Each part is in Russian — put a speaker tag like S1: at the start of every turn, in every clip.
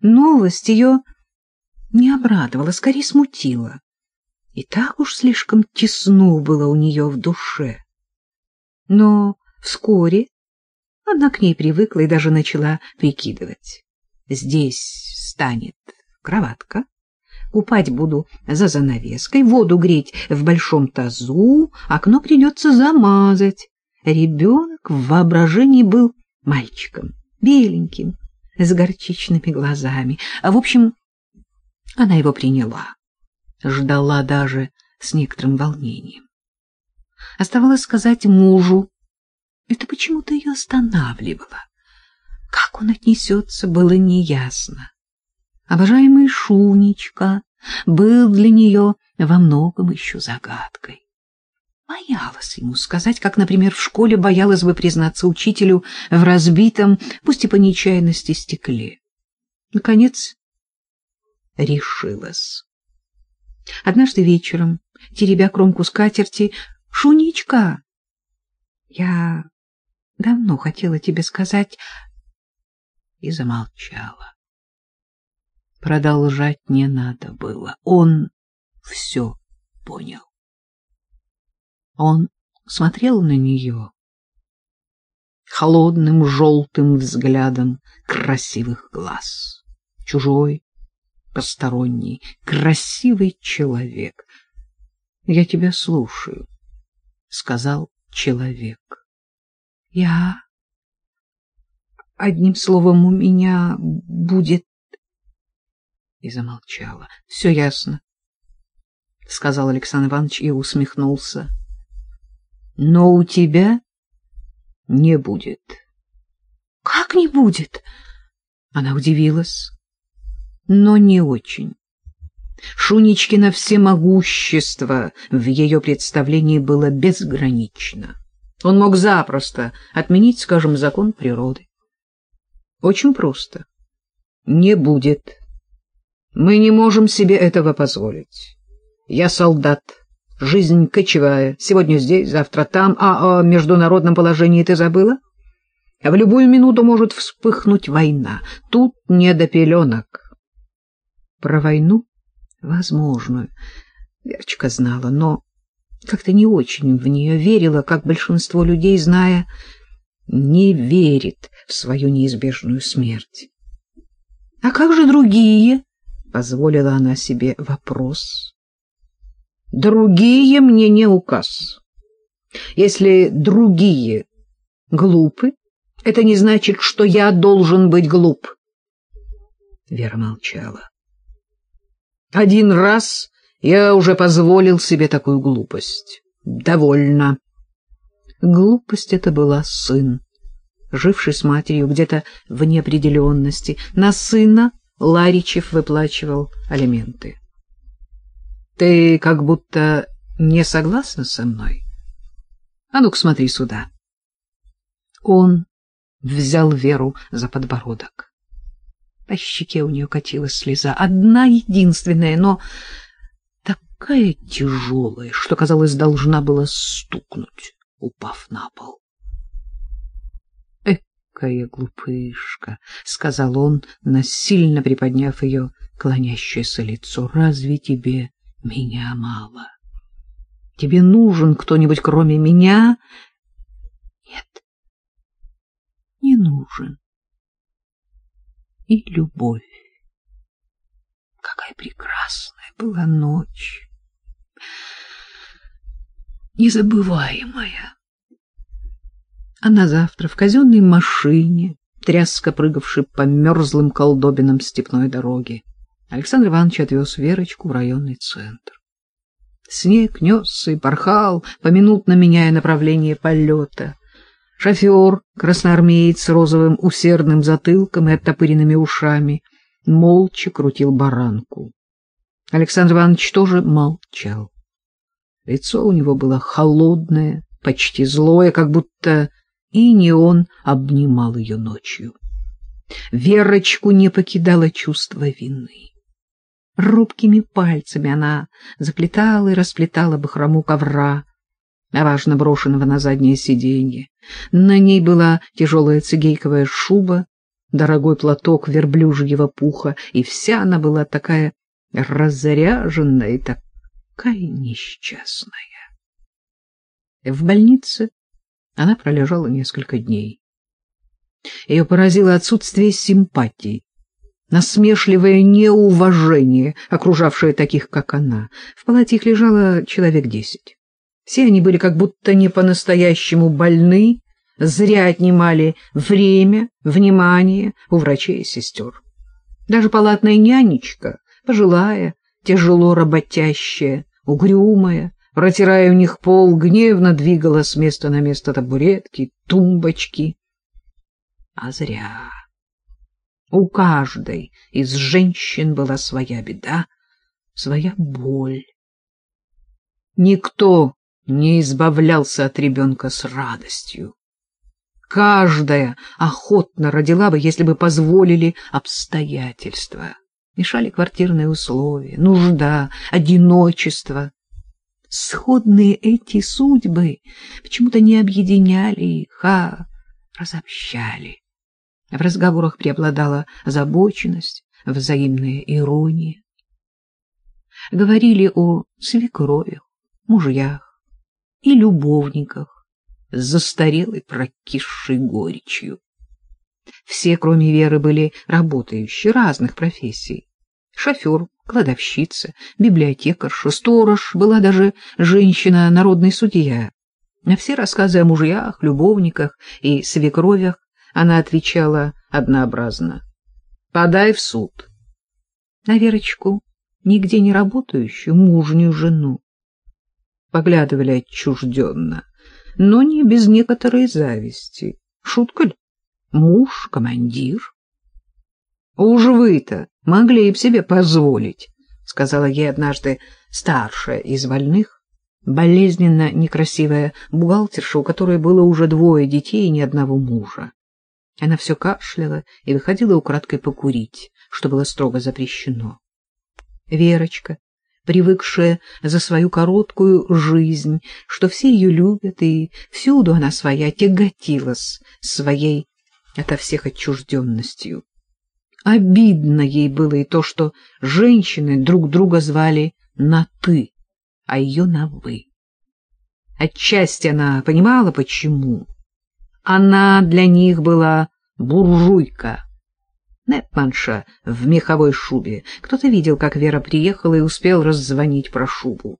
S1: Новость ее не обрадовала, скорее смутила. И так уж слишком тесно было у нее в душе. Но вскоре она к ней привыкла и даже начала прикидывать. Здесь станет кроватка, купать буду за занавеской, воду греть в большом тазу, окно придется замазать. Ребенок в воображении был мальчиком, беленьким, с горчичными глазами. А в общем, она его приняла, ждала даже с некоторым волнением. Оставалось сказать мужу, это почему-то ее останавливало. Как он отнесется, было неясно. Обожаемый Шунечка был для нее во многом еще загадкой. Боялась ему сказать, как, например, в школе боялась бы признаться учителю в разбитом, пусть и по нечаянности, стекле. Наконец, решилась. Однажды вечером, теребя кромку скатерти, «Шуничка, я давно хотела тебе сказать...» И замолчала. Продолжать не надо было. Он все понял. Он смотрел на нее холодным желтым взглядом красивых глаз. Чужой, посторонний, красивый человек. — Я тебя слушаю, — сказал человек. — Я... Одним словом, у меня будет... И замолчала. — Все ясно, — сказал Александр Иванович и усмехнулся. — Но у тебя не будет. — Как не будет? Она удивилась но не очень. Шуничкино всемогущество в ее представлении было безгранично. Он мог запросто отменить, скажем, закон природы. Очень просто. Не будет. Мы не можем себе этого позволить. Я солдат, жизнь кочевая, сегодня здесь, завтра там, а о международном положении ты забыла? В любую минуту может вспыхнуть война. Тут не до пеленок про войну возможную. Верочка знала, но как-то не очень в нее верила, как большинство людей, зная, не верит в свою неизбежную смерть. — А как же другие? — позволила она себе вопрос. — Другие мне не указ. Если другие глупы, это не значит, что я должен быть глуп. Вера молчала. Один раз я уже позволил себе такую глупость. Довольно. Глупость это была сын, живший с матерью где-то в неопределенности. На сына Ларичев выплачивал алименты. Ты как будто не согласна со мной? А ну-ка смотри сюда. Он взял Веру за подбородок. По щеке у нее катилась слеза, одна единственная, но такая тяжелая, что, казалось, должна была стукнуть, упав на пол. «Экая глупышка!» — сказал он, насильно приподняв ее клонящееся лицо. «Разве тебе меня мало? Тебе нужен кто-нибудь, кроме меня?» «Нет, не нужен» и любовь. Какая прекрасная была ночь! Незабываемая. А на завтра в казенной машине, тряска прыгавшей по мерзлым колдобинам степной дороги, Александр Иванович отвез Верочку в районный центр. Снег несся и порхал, поминутно меняя направление полета. Шофер, красноармеец с розовым усердным затылком и оттопыренными ушами, молча крутил баранку. Александр Иванович тоже молчал. Лицо у него было холодное, почти злое, как будто и не он обнимал ее ночью. Верочку не покидало чувство вины. Рубкими пальцами она заплетала и расплетала бахрому ковра, важно брошенного на заднее сиденье. На ней была тяжелая цигейковая шуба, дорогой платок верблюжьего пуха, и вся она была такая разряженная и такая несчастная. В больнице она пролежала несколько дней. Ее поразило отсутствие симпатии, насмешливое неуважение, окружавшее таких, как она. В палате их лежало человек десять. Все они были как будто не по-настоящему больны, зря отнимали время, внимание у врачей и сестер. Даже палатная нянечка, пожилая, тяжело работящая, угрюмая, протирая у них пол, гневно двигала с места на место табуретки, тумбочки. А зря. У каждой из женщин была своя беда, своя боль. Никто не избавлялся от ребенка с радостью. Каждая охотно родила бы, если бы позволили обстоятельства. Мешали квартирные условия, нужда, одиночество. Сходные эти судьбы почему-то не объединяли их, а разобщали. В разговорах преобладала озабоченность, взаимная ирония. Говорили о свекровях, мужьях и любовниках с застарелой прокисшей горечью. Все, кроме Веры, были работающие разных профессий. Шофер, кладовщица, библиотекарша, сторож, была даже женщина-народный судья. Все рассказы о мужьях, любовниках и свекровях она отвечала однообразно. «Подай в суд». На Верочку, нигде не работающую, мужнюю жену. Поглядывали отчужденно, но не без некоторой зависти. Шутка ли? Муж, командир. «Уж вы-то могли б себе позволить», — сказала ей однажды старшая из больных, болезненно некрасивая бухгалтерша, у которой было уже двое детей и ни одного мужа. Она все кашляла и выходила украдкой покурить, что было строго запрещено. Верочка, привыкшая за свою короткую жизнь, что все ее любят, и всюду она своя, тяготилась своей ото всех отчужденностью. Обидно ей было и то, что женщины друг друга звали на «ты», а ее на «вы». Отчасти она понимала, почему. Она для них была буржуйка. Непманша в меховой шубе. Кто-то видел, как Вера приехала и успел раззвонить про шубу.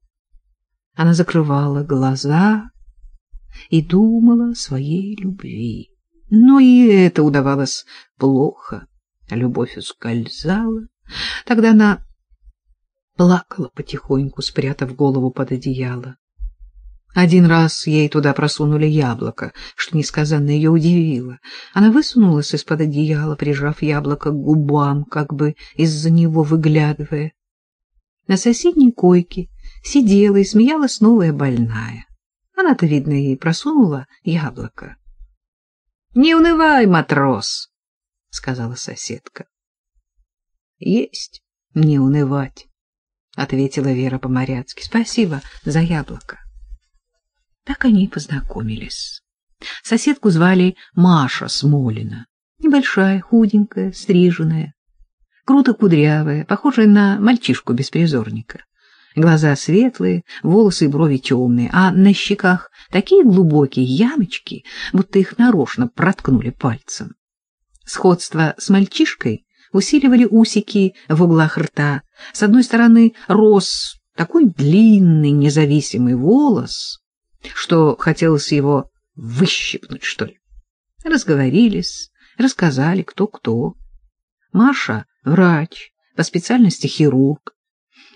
S1: Она закрывала глаза и думала о своей любви. Но и это удавалось плохо. Любовь ускользала. Тогда она плакала потихоньку, спрятав голову под одеяло. Один раз ей туда просунули яблоко, что несказанно ее удивило. Она высунулась из-под одеяла, прижав яблоко к губам, как бы из-за него выглядывая. На соседней койке сидела и смеялась новая больная. Она-то, видно, и просунула яблоко. — Не унывай, матрос, — сказала соседка. — Есть не унывать, — ответила Вера по-моряцки. — Спасибо за яблоко. Так они и познакомились. Соседку звали Маша Смолина. Небольшая, худенькая, стриженная, круто кудрявая, похожая на мальчишку-беспризорника. Глаза светлые, волосы и брови темные, а на щеках такие глубокие ямочки, будто их нарочно проткнули пальцем. Сходство с мальчишкой усиливали усики в углах рта. С одной стороны рос такой длинный независимый волос, что хотелось его выщипнуть, что ли. Разговорились, рассказали, кто кто. Маша — врач, по специальности хирург.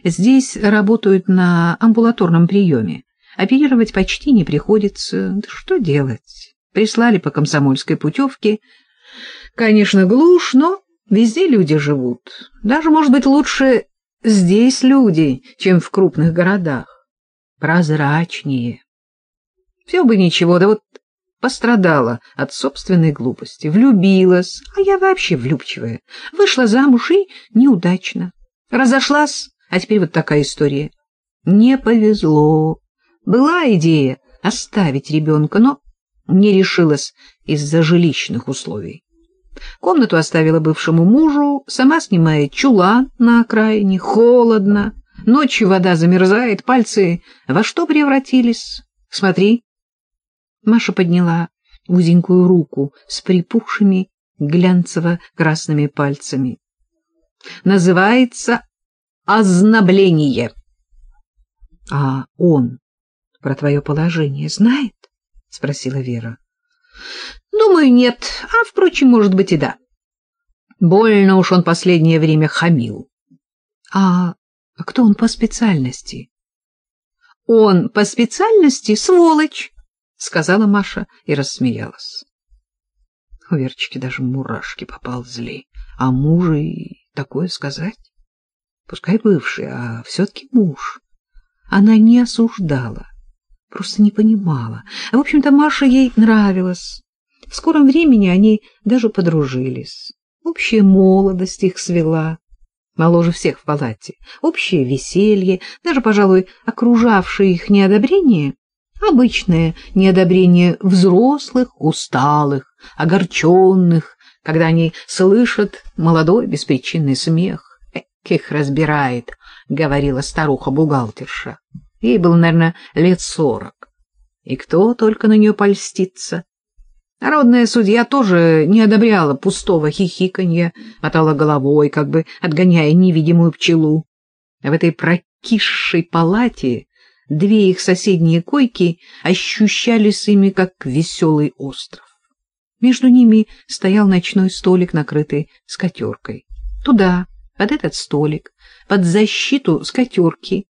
S1: Здесь работают на амбулаторном приеме. Оперировать почти не приходится. Да что делать? Прислали по комсомольской путевке. Конечно, глушь, но везде люди живут. Даже, может быть, лучше здесь люди, чем в крупных городах. Прозрачнее. Все бы ничего, да вот пострадала от собственной глупости, влюбилась, а я вообще влюбчивая, вышла замуж и неудачно. Разошлась, а теперь вот такая история. Не повезло. Была идея оставить ребенка, но не решилась из-за жилищных условий. Комнату оставила бывшему мужу, сама снимает чулан на окраине, холодно. Ночью вода замерзает, пальцы во что превратились? Смотри. Маша подняла узенькую руку с припухшими глянцево-красными пальцами. Называется ознобление. — А он про твое положение знает? — спросила Вера. — Думаю, нет, а, впрочем, может быть и да. Больно уж он последнее время хамил. — А кто он по специальности? — Он по специальности сволочь, — сказала Маша и рассмеялась. У Верочки даже мурашки поползли. А мужа и такое сказать? Пускай бывший, а все-таки муж. Она не осуждала, просто не понимала. В общем-то, Маша ей нравилась. В скором времени они даже подружились. Общая молодость их свела, моложе всех в палате. Общее веселье, даже, пожалуй, окружавшее их неодобрение, обычное неодобрение взрослых, усталых, огорченных, когда они слышат молодой беспричинный смех. «Их разбирает», — говорила старуха-бухгалтерша. Ей было, наверное, лет сорок. И кто только на нее польстится. Народная судья тоже не одобряла пустого хихиканья, мотала головой, как бы отгоняя невидимую пчелу. В этой прокисшей палате две их соседние койки ощущались ими, как веселый остров. Между ними стоял ночной столик, накрытый скатеркой. Туда, под этот столик, под защиту скатерки,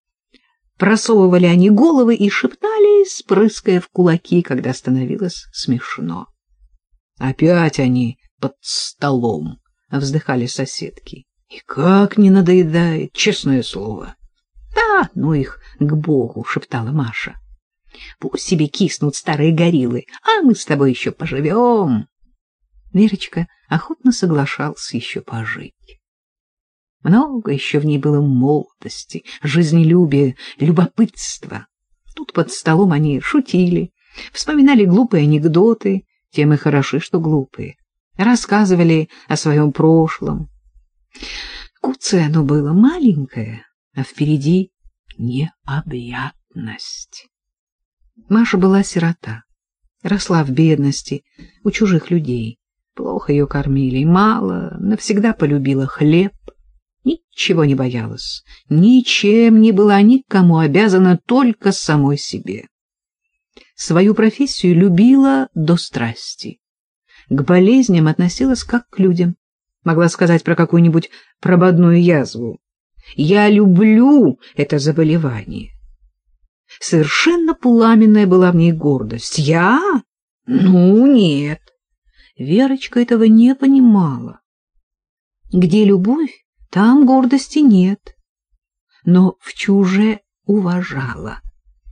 S1: просовывали они головы и шептали, спрыская в кулаки, когда становилось смешно. Опять они под столом, вздыхали соседки. И как не надоедает, честное слово. Да, ну их к богу, шептала Маша. Пусть себе киснут старые гориллы, а мы с тобой еще поживем. Верочка охотно соглашался еще пожить. Много еще в ней было молодости, жизнелюбия, любопытства. Тут под столом они шутили, вспоминали глупые анекдоты, тем и хороши, что глупые. Рассказывали о своем прошлом. Куцее оно было маленькое, а впереди необъятность. Маша была сирота, росла в бедности у чужих людей. Плохо ее кормили, мало, навсегда полюбила хлеб, ничего не боялась, ничем не была никому обязана, только самой себе. Свою профессию любила до страсти. К болезням относилась как к людям. Могла сказать про какую-нибудь прободную язву. «Я люблю это заболевание». Совершенно пламенная была в ней гордость. Я? Ну, нет. Верочка этого не понимала. Где любовь, там гордости нет. Но в чуже уважала,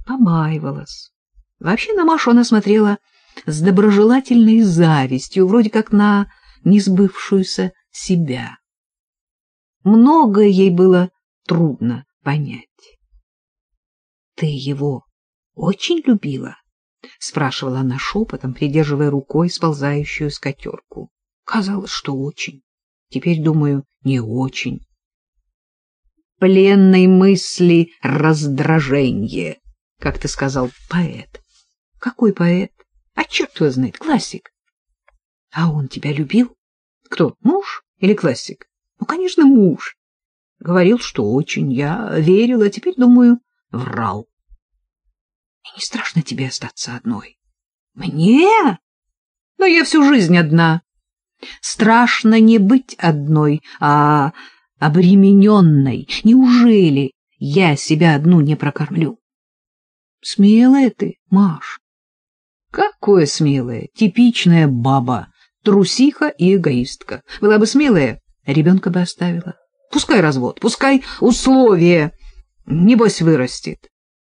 S1: побаивалась. Вообще на Машу она смотрела с доброжелательной завистью, вроде как на несбывшуюся себя. Многое ей было трудно понять. — Ты его очень любила? — спрашивала она шепотом, придерживая рукой сползающую скатерку. Казалось, что очень. Теперь, думаю, не очень. Пленной мысли раздражение, как ты сказал, поэт. Какой поэт? А черт его знает, классик. А он тебя любил? Кто, муж или классик? Ну, конечно, муж. Говорил, что очень. Я верила, а теперь, думаю, врал. И не страшно тебе остаться одной? Мне? Но я всю жизнь одна. Страшно не быть одной, а обремененной. Неужели я себя одну не прокормлю? Смелая ты, Маш. Какое смелая, типичная баба, трусиха и эгоистка. Была бы смелая, ребенка бы оставила. Пускай развод, пускай условия, небось вырастет.